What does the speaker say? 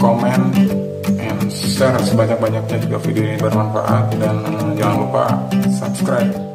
komen, and share sebanyak-banyaknya juga video ini bermanfaat dan eh, jangan lupa subscribe.